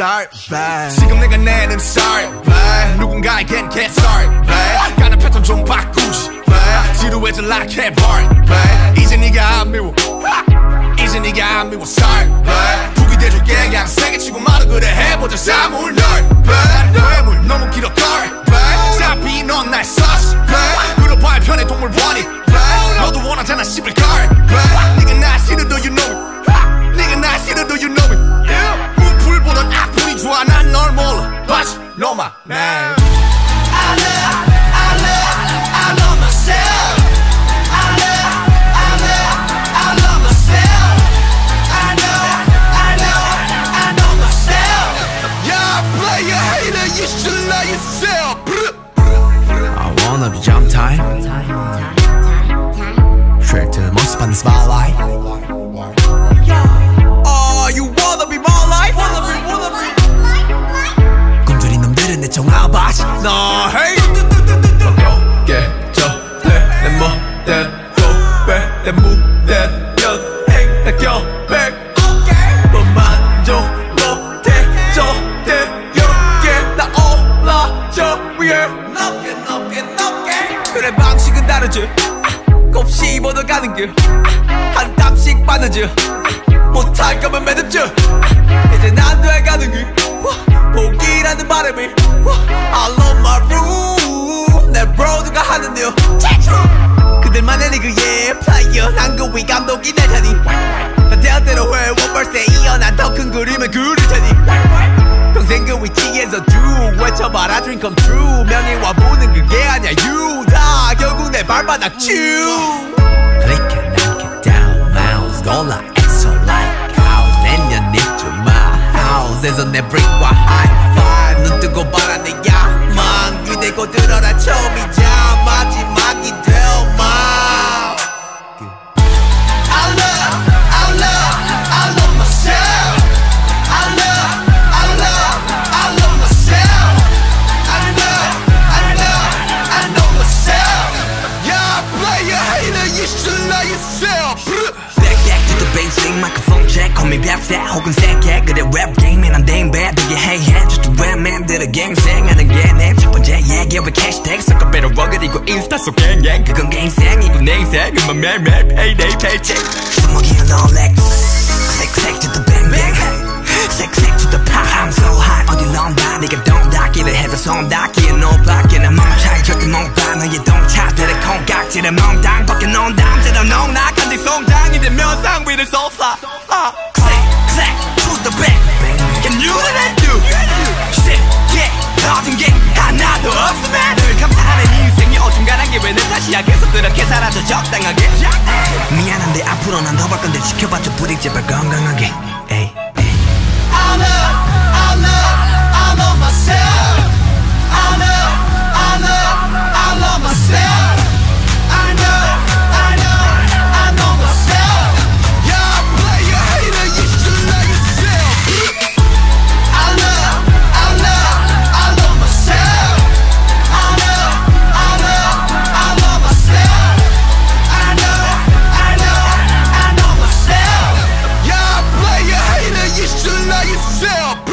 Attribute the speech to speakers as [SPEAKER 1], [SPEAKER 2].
[SPEAKER 1] sorry babe 지금 내가 내는 sorry babe 누군가에겐 get sorry babe 가는 패턴 좀 바꾸지 babe 지루해질 like 해버린 babe 이제 네가 안 미워 이제 네가 안 미워 sorry babe 북이 돼줄게 그냥 세게 치고 말아 그래 해보자 사물 널 babe 너의 물 너무 길어 girl babe 사비 넌날 by yourself.
[SPEAKER 2] I wanna be jump time. Straight to most my life. 다르지 아, 곱씹어도 가는 길한 땀씩 빠르지 아, 못할 거면 매듭지 아, 이제 난 돼가는 길. 와, 복이라는 바람이. 와, I love my room. 내 브로드가 하는 일. 그들만의 리그의 플레이어. 난그위 감독이 될 테니. 난 대학대로 해 원벌스에 이어 난 더 큰 그림을 그릴 테니. 평생 그 위치에서 쭉 외쳐봐라. Dream come true. 명예와 결국 내 발바닥 쭉 Click and knock it down mouse 골라 exo like house 내년 입주 my house에서 내 brick 벽새 혹은 새끼 그래 랩안된 bad 되게 해이해 just a rap man 들의 갱생하는 게 내 첫 번째 얘기 왜 캐시태그 섞어 배로 버그리고 인스타 속 갱갱 그건 갱생이고 내 인생은 매일매일 payday paycheck. 주먹이야 롤렉 click click to the bang bang. Click to the pop. I'm so high 넌다 네가 돈 닿기를 해도 손 닿기에 높았게 난 맘을 차이 절대 못봐 너의 동차들의 콩깍지를 멍당 벗겨 놓은 담대로 농락한 뒤 송장이 되면 상 위를 쏟아 계속 그렇게 살아도 적당하게. 미안한데 앞으로 난 더 볼 건데 지켜봐줘 부딪 제발 건강하게. 에이 에이
[SPEAKER 3] Zell